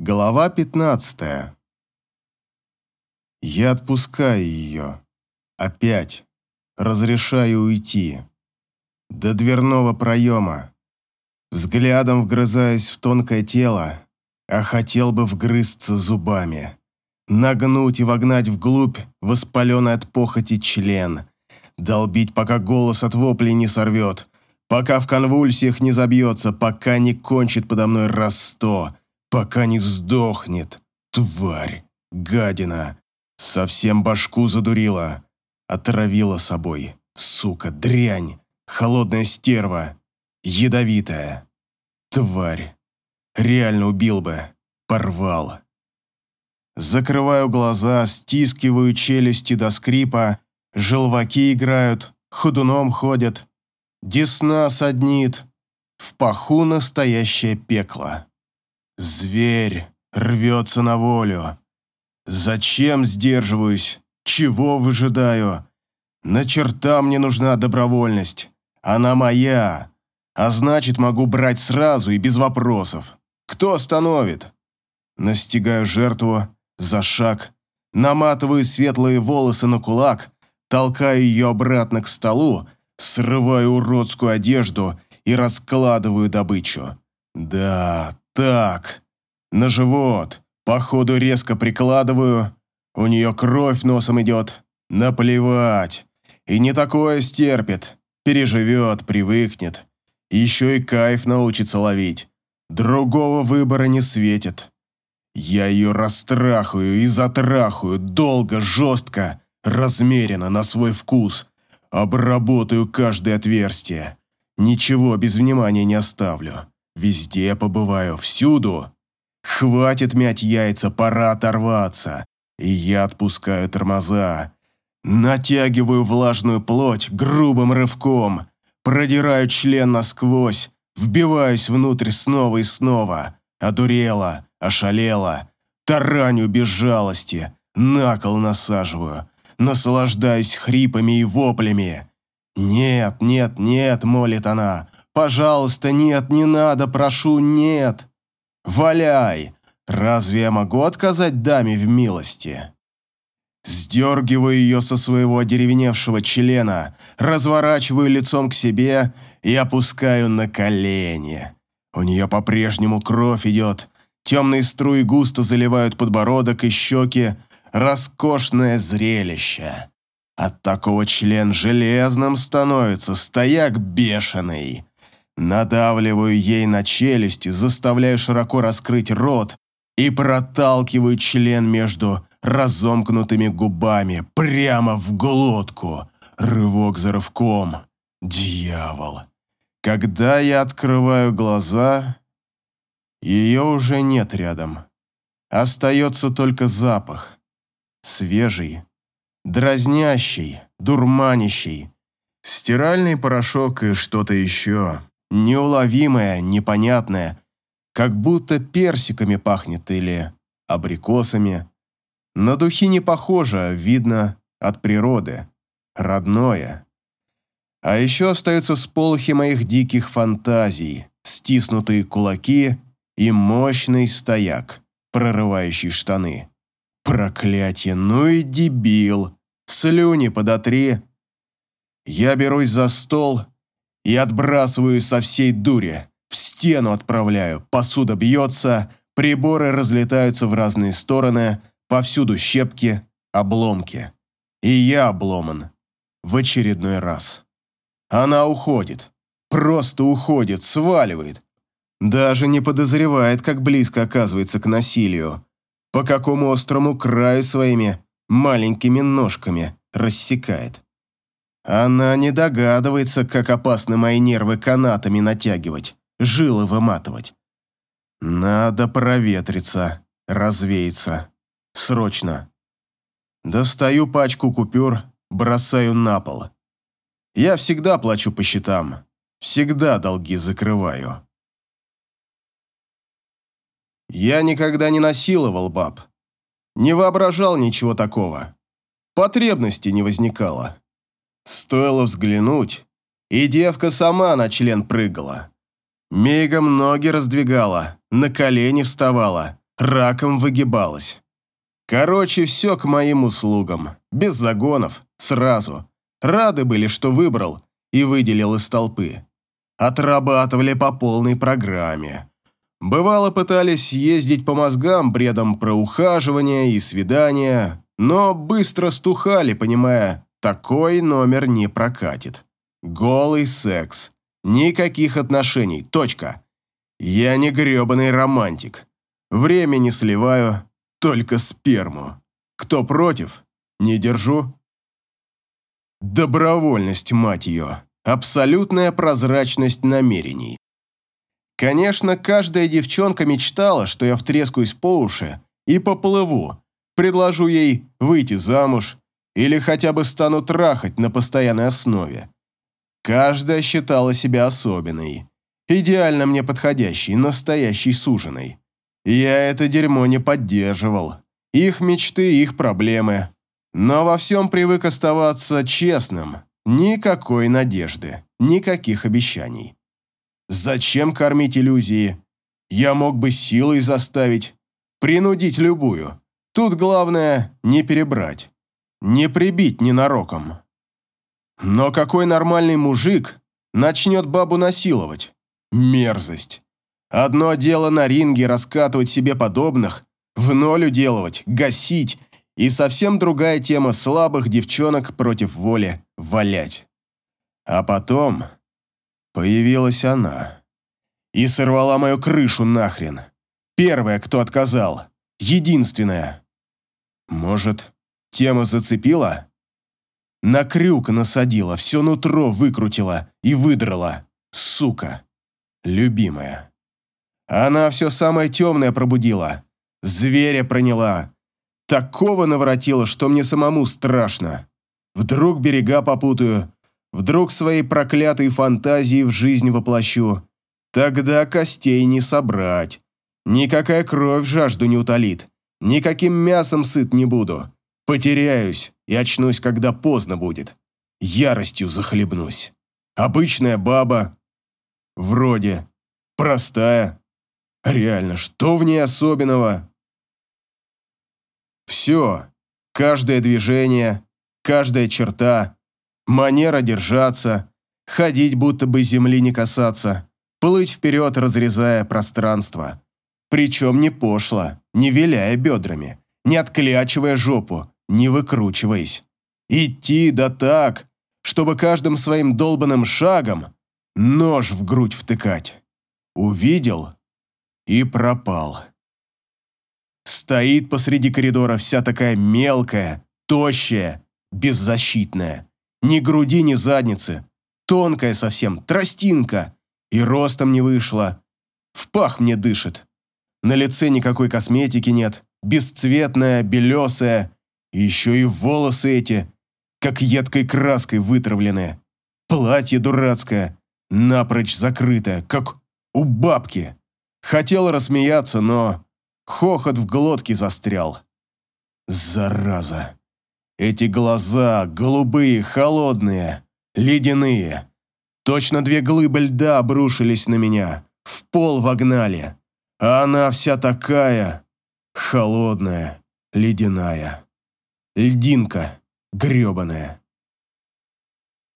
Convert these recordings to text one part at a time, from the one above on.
Глава 15. Я отпускаю ее. Опять. Разрешаю уйти. До дверного проема. Взглядом вгрызаясь в тонкое тело, а хотел бы вгрызться зубами. Нагнуть и вогнать вглубь воспаленный от похоти член. Долбить, пока голос от воплей не сорвет, пока в конвульсиях не забьется, пока не кончит подо мной раз сто – пока не сдохнет. Тварь, гадина, совсем башку задурила, отравила собой. Сука, дрянь, холодная стерва, ядовитая. Тварь, реально убил бы, порвал. Закрываю глаза, стискиваю челюсти до скрипа, желваки играют, ходуном ходят, десна саднит, в паху настоящее пекло. Зверь рвется на волю. Зачем сдерживаюсь? Чего выжидаю? На черта мне нужна добровольность. Она моя. А значит, могу брать сразу и без вопросов. Кто остановит? Настигаю жертву за шаг, наматываю светлые волосы на кулак, толкаю ее обратно к столу, срываю уродскую одежду и раскладываю добычу. Да, так, на живот. Походу резко прикладываю. У нее кровь носом идет. Наплевать. И не такое стерпит. Переживет, привыкнет. Еще и кайф научится ловить. Другого выбора не светит. Я ее растрахаю и затрахаю долго, жестко, размеренно, на свой вкус. Обработаю каждое отверстие. Ничего без внимания не оставлю. Везде побываю, всюду. Хватит мять яйца, пора оторваться. И я отпускаю тормоза. Натягиваю влажную плоть грубым рывком. Продираю член насквозь. Вбиваюсь внутрь снова и снова. Одурела, ошалела. Тараню без жалости. На кол насаживаю. Наслаждаюсь хрипами и воплями. «Нет, нет, нет», — молит она. Пожалуйста, нет, не надо, прошу, нет. Валяй. Разве я могу отказать даме в милости? Сдергиваю ее со своего одеревеневшего члена, разворачиваю лицом к себе и опускаю на колени. У нее по-прежнему кровь идет, темные струи густо заливают подбородок и щеки, роскошное зрелище. От такого член железным становится, стояк бешеный. Надавливаю ей на челюсти, заставляю широко раскрыть рот и проталкиваю член между разомкнутыми губами прямо в глотку. Рывок за рывком. Дьявол. Когда я открываю глаза, ее уже нет рядом. Остается только запах. Свежий, дразнящий, дурманящий. Стиральный порошок и что-то еще. Неуловимое, непонятное, как будто персиками пахнет или абрикосами. На духи не похоже, видно от природы. Родное. А еще остаются сполохи моих диких фантазий, стиснутые кулаки и мощный стояк, прорывающий штаны. Проклятье, ну и дебил. Слюни подотри. Я берусь за стол и отбрасываю со всей дури. В стену отправляю, посуда бьется, приборы разлетаются в разные стороны, повсюду щепки, обломки. И я обломан. В очередной раз. Она уходит. Просто уходит, сваливает. Даже не подозревает, как близко оказывается к насилию. По какому острому краю своими маленькими ножками рассекает. Она не догадывается, как опасны мои нервы канатами натягивать, жилы выматывать. Надо проветриться, развеяться. Срочно. Достаю пачку купюр, бросаю на пол. Я всегда плачу по счетам, всегда долги закрываю. Я никогда не насиловал баб. Не воображал ничего такого. Потребности не возникало. Стоило взглянуть, и девка сама на член прыгала. Мигом ноги раздвигала, на колени вставала, раком выгибалась. Короче, все к моим услугам, без загонов, сразу. Рады были, что выбрал и выделил из толпы. Отрабатывали по полной программе. Бывало, пытались ездить по мозгам бредом про ухаживание и свидания, но быстро стухали, понимая, такой номер не прокатит. Голый секс. Никаких отношений. Точка. Я не грёбаный романтик. Время не сливаю, только сперму. Кто против? Не держу. Добровольность, мать ее. Абсолютная прозрачность намерений. Конечно, каждая девчонка мечтала, что я втрескаюсь по уши и поплыву, предложу ей выйти замуж или хотя бы стану трахать на постоянной основе. Каждая считала себя особенной, идеально мне подходящей, настоящей суженой. Я это дерьмо не поддерживал. Их мечты, их проблемы. Но во всем привык оставаться честным. Никакой надежды, никаких обещаний. Зачем кормить иллюзии? Я мог бы силой заставить, принудить любую. Тут главное не перебрать, не прибить ненароком. Но какой нормальный мужик начнет бабу насиловать? Мерзость. Одно дело на ринге раскатывать себе подобных, в ноль уделывать, гасить, и совсем другая тема слабых девчонок против воли валять. А потом появилась она. И сорвала мою крышу нахрен. Первая, кто отказал. Единственная. Может, тема зацепила? На крюк насадила, все нутро выкрутила и выдрала. Сука. Любимая. Она все самое темное пробудила. Зверя проняла. Такого наворотила, что мне самому страшно. Вдруг берега попутаю, вдруг свои проклятые фантазии в жизнь воплощу. Тогда костей не собрать. Никакая кровь жажду не утолит. Никаким мясом сыт не буду. Потеряюсь и очнусь, когда поздно будет. Яростью захлебнусь. Обычная баба. Вроде. Простая. Реально, что в ней особенного? Все. Каждое движение, каждая черта, манера держаться, ходить, будто бы земли не касаться, плыть вперед, разрезая пространство. Причем не пошло, не виляя бедрами, не отклячивая жопу, не выкручиваясь. Идти да так, чтобы каждым своим долбанным шагом нож в грудь втыкать. Увидел и пропал. Стоит посреди коридора вся такая мелкая, тощая, беззащитная. Ни груди, ни задницы. Тонкая совсем, тростинка. И ростом не вышла. В пах мне дышит. На лице никакой косметики нет. Бесцветная, белесая. Еще и волосы эти, как едкой краской вытравленные. Платье дурацкое, напрочь закрытое, как у бабки. Хотел рассмеяться, но хохот в глотке застрял. Зараза. Эти глаза голубые, холодные, ледяные. Точно две глыбы льда обрушились на меня, в пол вогнали. А она вся такая холодная, ледяная. Льдинка гребаная.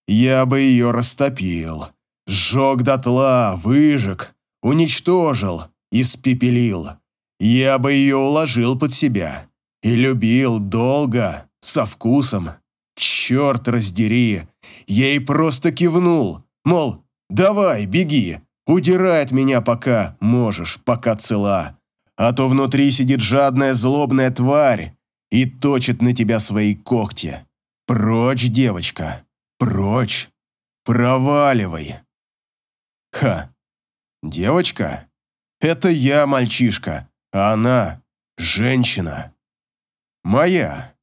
Я бы ее растопил, сжег дотла, выжег, уничтожил, испепелил. Я бы ее уложил под себя и любил долго, со вкусом. Черт раздери, ей просто кивнул, мол, давай, беги, удирай от меня пока можешь, пока цела. А то внутри сидит жадная злобная тварь и точит на тебя свои когти. Прочь, девочка, прочь, проваливай. Ха, девочка? Это я мальчишка, а она женщина. Моя.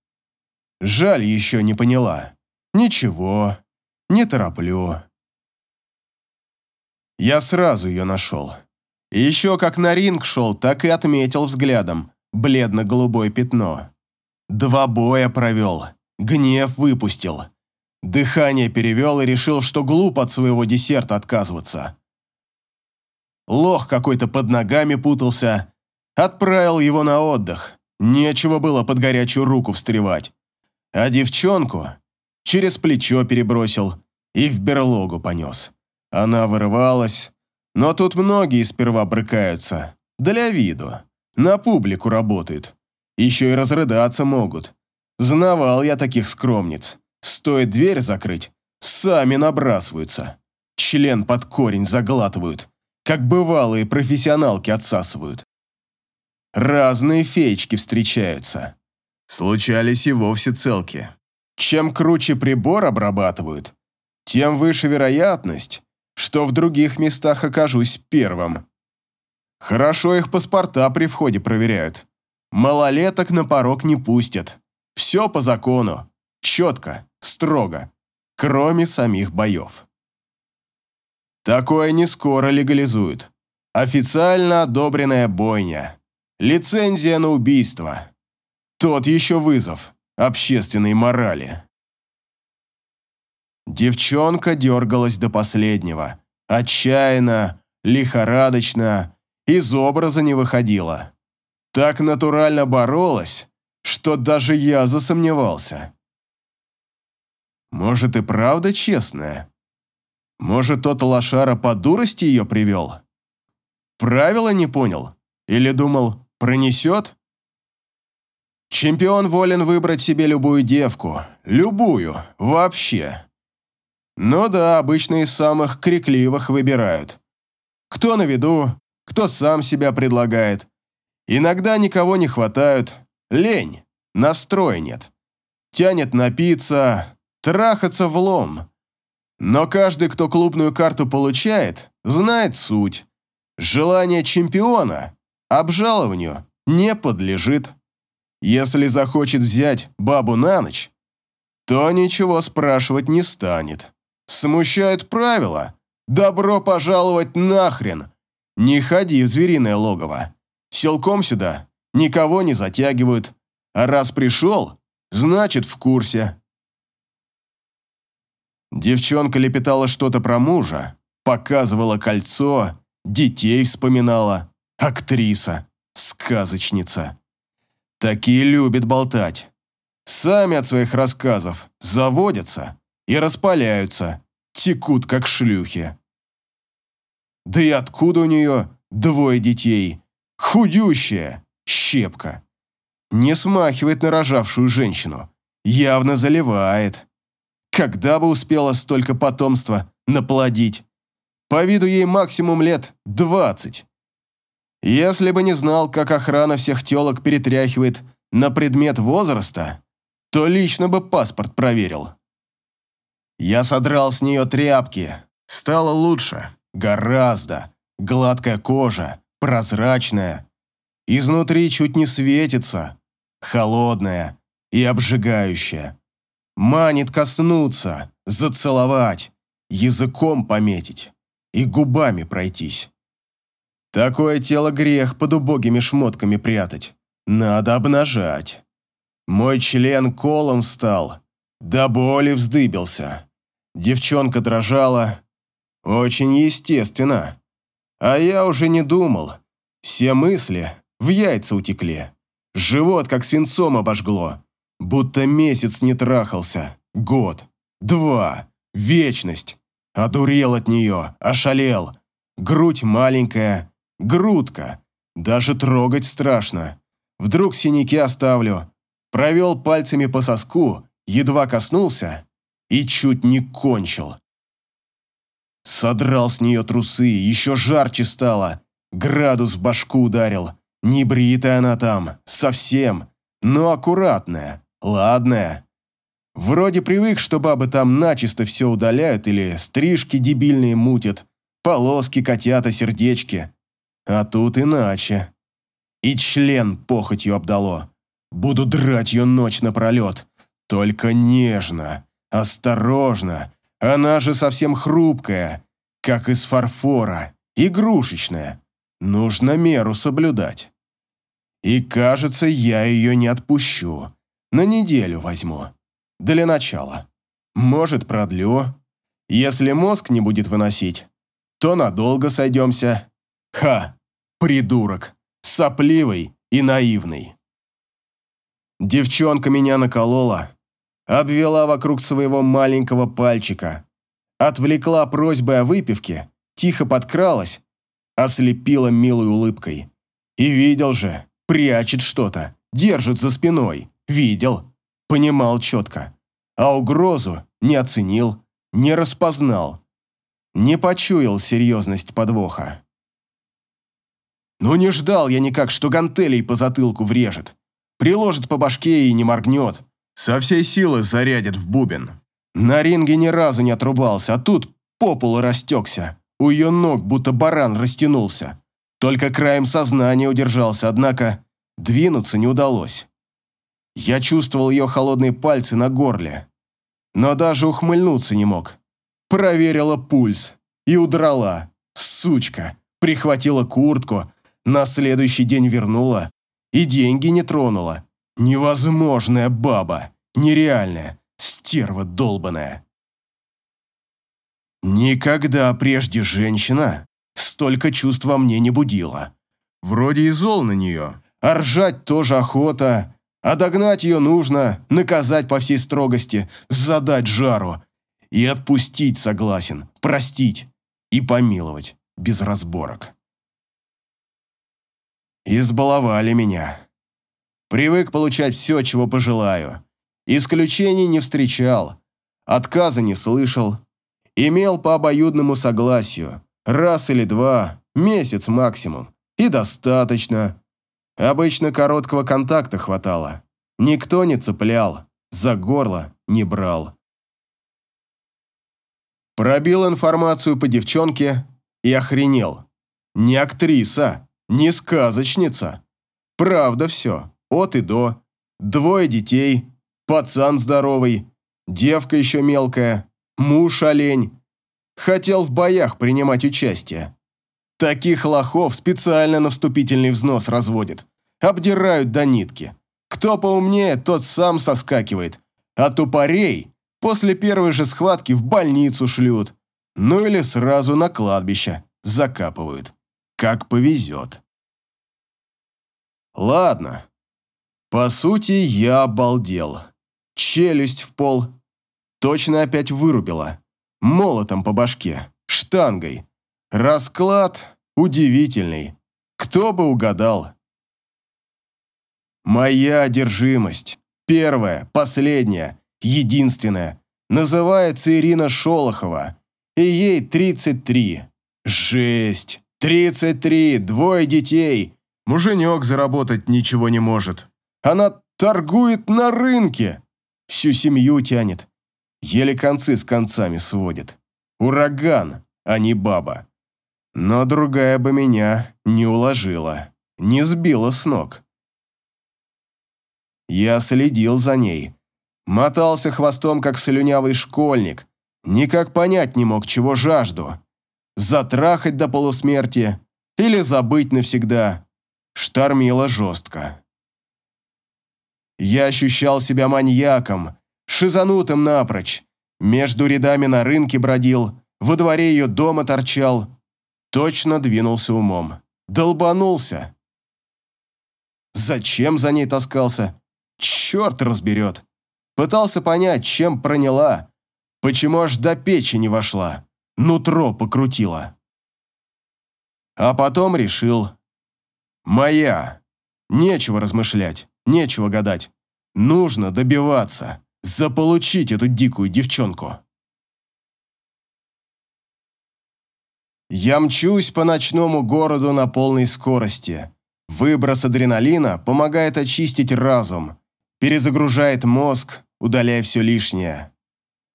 Жаль, еще не поняла. Ничего, не тороплю. Я сразу ее нашел. Еще как на ринг шел, так и отметил взглядом бледно-голубое пятно. Два боя провел, гнев выпустил. Дыхание перевел и решил, что глуп от своего десерта отказываться. Лох какой-то под ногами путался, Отправил его на отдых. Нечего было под горячую руку встревать. А девчонку через плечо перебросил и в берлогу понес. Она вырывалась, но тут многие сперва брыкаются. Для виду. На публику работают. Еще и разрыдаться могут. Знавал я таких скромниц. Стоит дверь закрыть, сами набрасываются. Член под корень заглатывают, как бывалые профессионалки отсасывают. Разные феечки встречаются. Случались и вовсе целки. Чем круче прибор обрабатывают, тем выше вероятность, что в других местах окажусь первым. Хорошо их паспорта при входе проверяют. Малолеток на порог не пустят. Все по закону. Четко, строго. Кроме самих боев. Такое не скоро легализуют. Официально одобренная бойня. Лицензия на убийство. Тот еще вызов общественной морали. Девчонка дергалась до последнего. Отчаянно, лихорадочно, из образа не выходила. Так натурально боролась, что даже я засомневался. Может и правда честная? Может, тот лошара по дурости ее привел? Правила не понял? Или думал, пронесет? Чемпион волен выбрать себе любую девку. Любую. Вообще. Ну да, обычно из самых крикливых выбирают. Кто на виду, кто сам себя предлагает. Иногда никого не хватают. Лень. Настроя нет. Тянет напиться, трахаться в лом. Но каждый, кто клубную карту получает, знает суть. Желание чемпиона обжалованию не подлежит. Если захочет взять бабу на ночь, то ничего спрашивать не станет. Смущают правила. Добро пожаловать нахрен. Не ходи в звериное логово. Селком сюда никого не затягивают. А раз пришел, значит в курсе. Девчонка лепетала что-то про мужа, показывала кольцо, детей вспоминала. Актриса, сказочница. Такие любят болтать. Сами от своих рассказов заводятся и распаляются, текут как шлюхи. Да и откуда у нее двое детей? Худющая, щепка. Не смахивает на рожавшую женщину. Явно заливает. Когда бы успела столько потомства наплодить? По виду ей максимум лет двадцать. Если бы не знал, как охрана всех телок перетряхивает на предмет возраста, то лично бы паспорт проверил. Я содрал с нее тряпки. Стало лучше. Гораздо. Гладкая кожа, прозрачная. Изнутри чуть не светится. Холодная и обжигающая. Манит коснуться, зацеловать, языком пометить и губами пройтись. Такое тело грех под убогими шмотками прятать. Надо обнажать. Мой член колом стал, до боли вздыбился. Девчонка дрожала. Очень естественно. А я уже не думал. Все мысли в яйца утекли. Живот как свинцом обожгло. Будто месяц не трахался. Год. Два. Вечность. Одурел от нее, ошалел. Грудь маленькая, грудка. Даже трогать страшно. Вдруг синяки оставлю. Провел пальцами по соску, едва коснулся и чуть не кончил. Содрал с нее трусы, еще жарче стало. Градус в башку ударил. Не бритая она там, совсем, но аккуратная, ладная. Вроде привык, что бабы там начисто все удаляют или стрижки дебильные мутят, полоски, котята, сердечки. А тут иначе. И член похотью обдало. Буду драть ее ночь напролет. Только нежно, осторожно. Она же совсем хрупкая, как из фарфора, игрушечная. Нужно меру соблюдать. И кажется, я ее не отпущу. На неделю возьму. Для начала. Может, продлю. Если мозг не будет выносить, то надолго сойдемся. Ха, придурок. Сопливый и наивный. Девчонка меня наколола, обвела вокруг своего маленького пальчика, отвлекла просьбой о выпивке, тихо подкралась, ослепила милой улыбкой. И видел же, прячет что-то, держит за спиной. Видел, понимал четко. А угрозу не оценил, не распознал. Не почуял серьезность подвоха. Ну не ждал я никак, что гантелей по затылку врежет. Приложит по башке и не моргнет. Со всей силы зарядит в бубен. На ринге ни разу не отрубался, а тут по полу растекся. У ее ног будто баран растянулся. Только краем сознания удержался, однако двинуться не удалось. Я чувствовал ее холодные пальцы на горле, но даже ухмыльнуться не мог. Проверила пульс и удрала. Сучка. Прихватила куртку, на следующий день вернула и деньги не тронула. Невозможная баба. Нереальная. Стерва долбаная. Никогда прежде женщина столько чувств во мне не будила. Вроде и зол на нее, а ржать тоже охота, а догнать ее нужно, наказать по всей строгости, задать жару. И отпустить согласен, простить и помиловать без разборок. Избаловали меня. Привык получать все, чего пожелаю. Исключений не встречал, отказа не слышал. Имел по обоюдному согласию. Раз или два, месяц максимум. И достаточно. Обычно короткого контакта хватало. Никто не цеплял, за горло не брал. Пробил информацию по девчонке и охренел. Не актриса, не сказочница. Правда все, от и до. Двое детей, пацан здоровый, девка еще мелкая, муж олень. Хотел в боях принимать участие. Таких лохов специально на вступительный взнос разводят. Обдирают до нитки. Кто поумнее, тот сам соскакивает. А тупорей после первой же схватки в больницу шлют. Ну или сразу на кладбище закапывают. Как повезет. Ладно. По сути, я обалдел. Челюсть в пол. Точно опять вырубила. Молотом по башке. Штангой. Расклад удивительный. Кто бы угадал. Моя одержимость. Первая, последняя, единственная. Называется Ирина Шолохова. И ей 33. Жесть. 33, двое детей. Муженек заработать ничего не может. Она торгует на рынке. Всю семью тянет. Еле концы с концами сводит. Ураган, а не баба. Но другая бы меня не уложила, не сбила с ног. Я следил за ней. Мотался хвостом, как слюнявый школьник. Никак понять не мог, чего жажду. Затрахать до полусмерти или забыть навсегда. Штормило жестко. Я ощущал себя маньяком, шизанутым напрочь. Между рядами на рынке бродил, во дворе ее дома торчал, Точно двинулся умом. Долбанулся. Зачем за ней таскался? Черт разберет. Пытался понять, чем проняла. Почему аж до печени вошла. Нутро покрутила. А потом решил. Моя. Нечего размышлять, нечего гадать. Нужно добиваться, заполучить эту дикую девчонку. Я мчусь по ночному городу на полной скорости. Выброс адреналина помогает очистить разум, перезагружает мозг, удаляя все лишнее.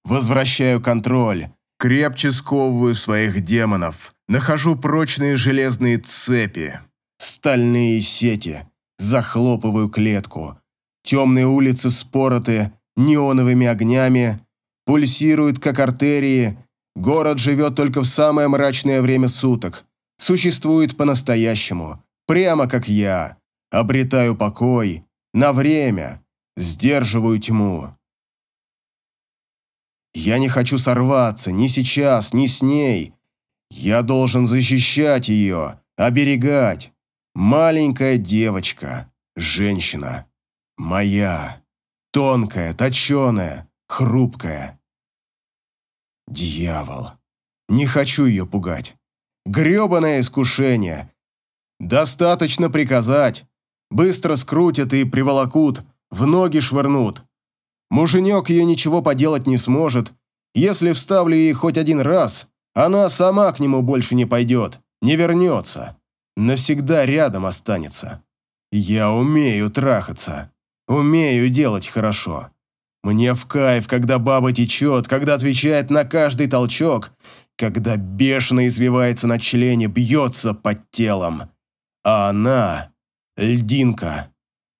Возвращаю контроль, крепче сковываю своих демонов, нахожу прочные железные цепи, стальные сети, захлопываю клетку. Темные улицы спороты неоновыми огнями, пульсируют, как артерии, Город живет только в самое мрачное время суток. Существует по-настоящему, прямо как я. Обретаю покой, на время, сдерживаю тьму. Я не хочу сорваться ни сейчас, ни с ней. Я должен защищать ее, оберегать. Маленькая девочка, женщина. Моя. Тонкая, точеная, хрупкая. Дьявол. Не хочу ее пугать. Гребаное искушение. Достаточно приказать. Быстро скрутят и приволокут, в ноги швырнут. Муженек ее ничего поделать не сможет. Если вставлю ей хоть один раз, она сама к нему больше не пойдет, не вернется. Навсегда рядом останется. Я умею трахаться. Умею делать хорошо. Мне в кайф, когда баба течет, когда отвечает на каждый толчок, когда бешено извивается на члене, бьется под телом. А она — льдинка.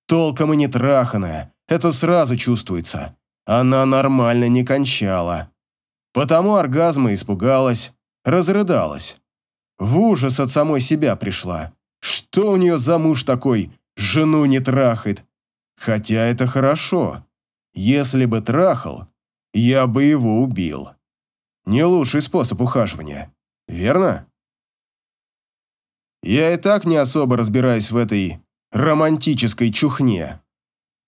Толком и не траханая, это сразу чувствуется. Она нормально не кончала. Потому оргазма испугалась, разрыдалась. В ужас от самой себя пришла. Что у нее за муж такой, жену не трахает? Хотя это хорошо. Если бы трахал, я бы его убил. Не лучший способ ухаживания, верно? Я и так не особо разбираюсь в этой романтической чухне.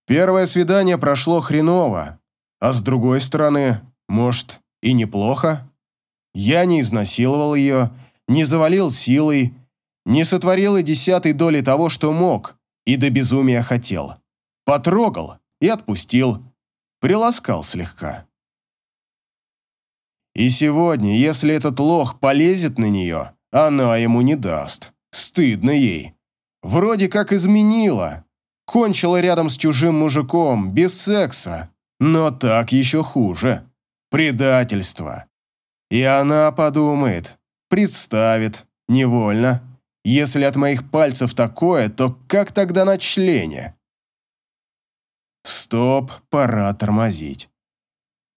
Первое свидание прошло хреново, а с другой стороны, может, и неплохо. Я не изнасиловал ее, не завалил силой, не сотворил и десятой доли того, что мог, и до безумия хотел. Потрогал и отпустил, приласкал слегка. И сегодня, если этот лох полезет на нее, она ему не даст. Стыдно ей. Вроде как изменила. Кончила рядом с чужим мужиком, без секса. Но так еще хуже. Предательство. И она подумает, представит, невольно. Если от моих пальцев такое, то как тогда на члене? Стоп, пора тормозить.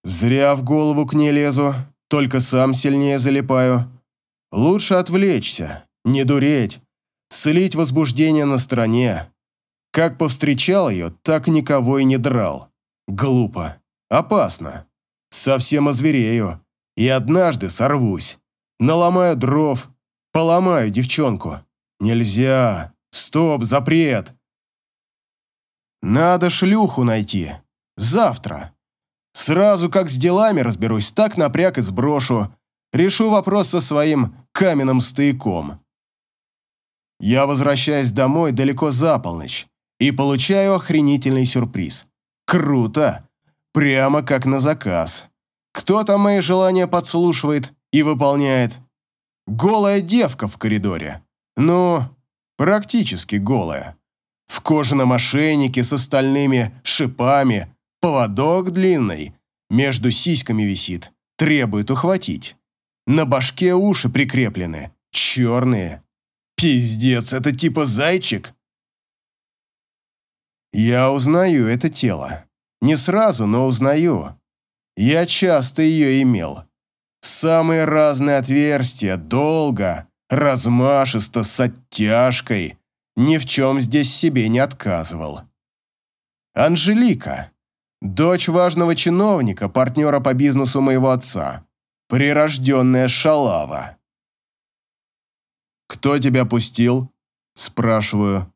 Зря в голову к ней лезу, только сам сильнее залипаю. Лучше отвлечься, не дуреть, слить возбуждение на стороне. Как повстречал ее, так никого и не драл. Глупо. Опасно. Совсем озверею. И однажды сорвусь. Наломаю дров. Поломаю девчонку. Нельзя. Стоп, запрет. Надо шлюху найти. Завтра. Сразу как с делами разберусь, так напряг и сброшу. Решу вопрос со своим каменным стояком. Я возвращаюсь домой далеко за полночь и получаю охренительный сюрприз. Круто! Прямо как на заказ. Кто там мои желания подслушивает и выполняет? Голая девка в коридоре. Ну, практически голая. В кожаном ошейнике с остальными шипами, поводок длинный, между сиськами висит, требует ухватить. На башке уши прикреплены, черные. Пиздец, это типа зайчик? Я узнаю это тело. Не сразу, но узнаю. Я часто ее имел. Самые разные отверстия, долго, размашисто, с оттяжкой. Ни в чем здесь себе не отказывал. Анжелика. Дочь важного чиновника, партнера по бизнесу моего отца. Прирожденная шалава. «Кто тебя пустил?» Спрашиваю.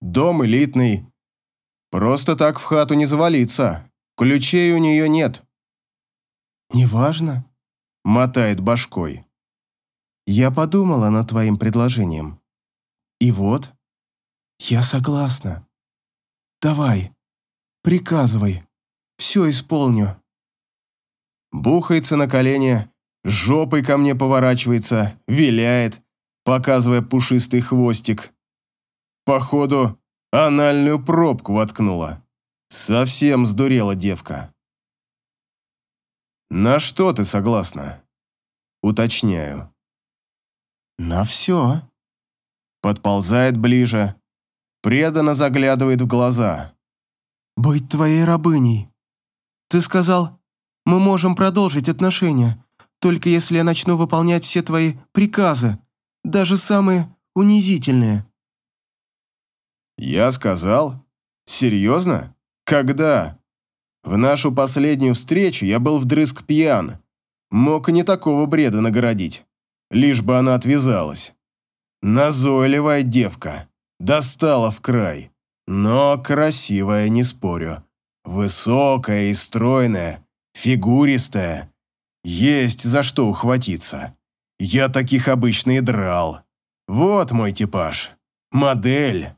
«Дом элитный. Просто так в хату не завалиться. Ключей у нее нет». «Неважно», — мотает башкой. «Я подумала над твоим предложением. И вот, я согласна. Давай, приказывай, все исполню». Бухается на колени, жопой ко мне поворачивается, виляет, показывая пушистый хвостик. Походу, анальную пробку воткнула. Совсем сдурела девка. «На что ты согласна?» Уточняю. «На все». Подползает ближе, преданно заглядывает в глаза. «Быть твоей рабыней. Ты сказал, мы можем продолжить отношения, только если я начну выполнять все твои приказы, даже самые унизительные». «Я сказал? Серьезно? Когда?» «В нашу последнюю встречу я был вдрызг пьян. Мог и не такого бреда нагородить, лишь бы она отвязалась. Назойливая девка, Достала в край. Но красивая, не спорю. Высокая и стройная, фигуристая. Есть за что ухватиться. Я таких обычно и драл. Вот мой типаж. Модель.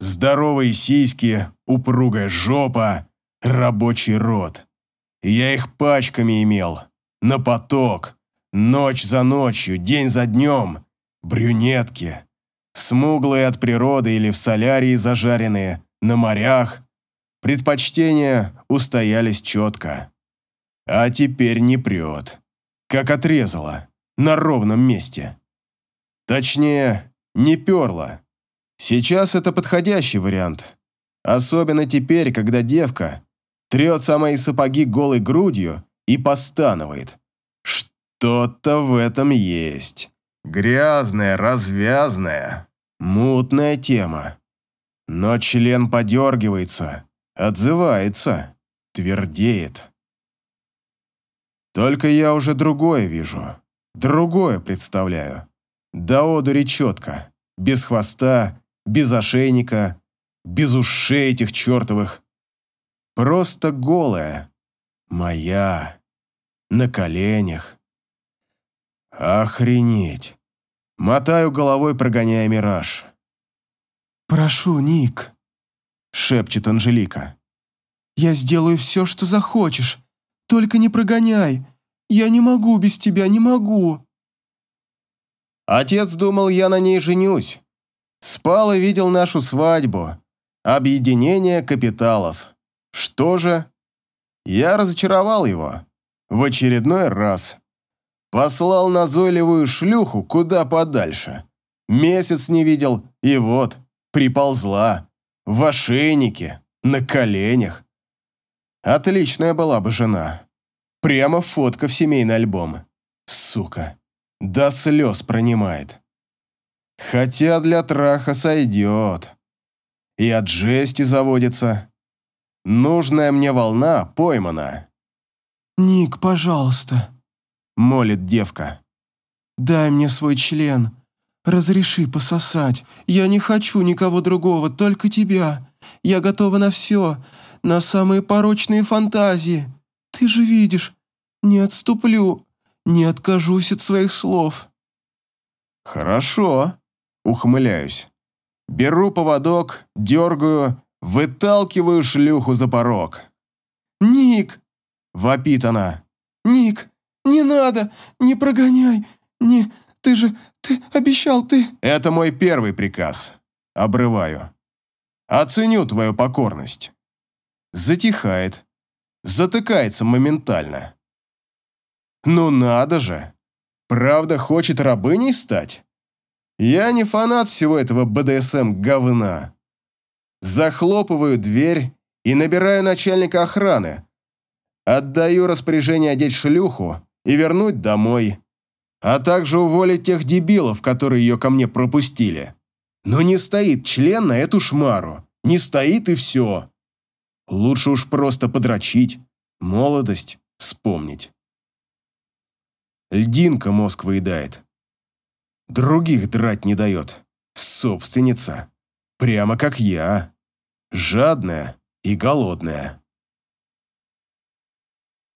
Здоровые сиськи, упругая жопа, рабочий рот. Я их пачками имел. На поток. Ночь за ночью, день за днем. Брюнетки. Смуглые от природы или в солярии зажаренные, на морях. Предпочтения устоялись четко. А теперь не прет. Как отрезала. На ровном месте. Точнее, не перла. Сейчас это подходящий вариант. Особенно теперь, когда девка трется мои сапоги голой грудью и постанывает. Что-то в этом есть. Грязная, развязная, мутная тема. Но член подергивается, отзывается, твердеет. Только я уже другое вижу, другое представляю. До одури четко, без хвоста, без ошейника, без ушей этих чертовых. Просто голая, моя, на коленях. Охренеть. Мотаю головой, прогоняя мираж. «Прошу, Ник», — шепчет Анжелика. «Я сделаю все, что захочешь. Только не прогоняй. Я не могу без тебя, не могу». Отец думал, я на ней женюсь. Спал и видел нашу свадьбу. Объединение капиталов. Что же? Я разочаровал его. В очередной раз. Послал назойливую шлюху куда подальше. Месяц не видел, и вот, приползла. В ошейнике, на коленях. Отличная была бы жена. Прямо фотка в семейный альбом. Сука. До слез пронимает. Хотя для траха сойдет. И от жести заводится. Нужная мне волна поймана. «Ник, пожалуйста», — молит девка. «Дай мне свой член. Разреши пососать. Я не хочу никого другого, только тебя. Я готова на все, на самые порочные фантазии. Ты же видишь, не отступлю, не откажусь от своих слов». «Хорошо», — ухмыляюсь. Беру поводок, дергаю, выталкиваю шлюху за порог. «Ник!» — вопит она. «Ник, не надо, не прогоняй, не... Ты же... Ты обещал, ты...» «Это мой первый приказ. Обрываю. Оценю твою покорность». Затихает. Затыкается моментально. Ну надо же! Правда хочет рабыней стать? Я не фанат всего этого БДСМ-говна. Захлопываю дверь и набираю начальника охраны. Отдаю распоряжение одеть шлюху и вернуть домой. А также уволить тех дебилов, которые ее ко мне пропустили. Но не стоит член на эту шмару. Не стоит и все. Лучше уж просто подрочить, молодость вспомнить. Льдинка мозг выедает. Других драть не дает. Собственница. Прямо как я. Жадная и голодная.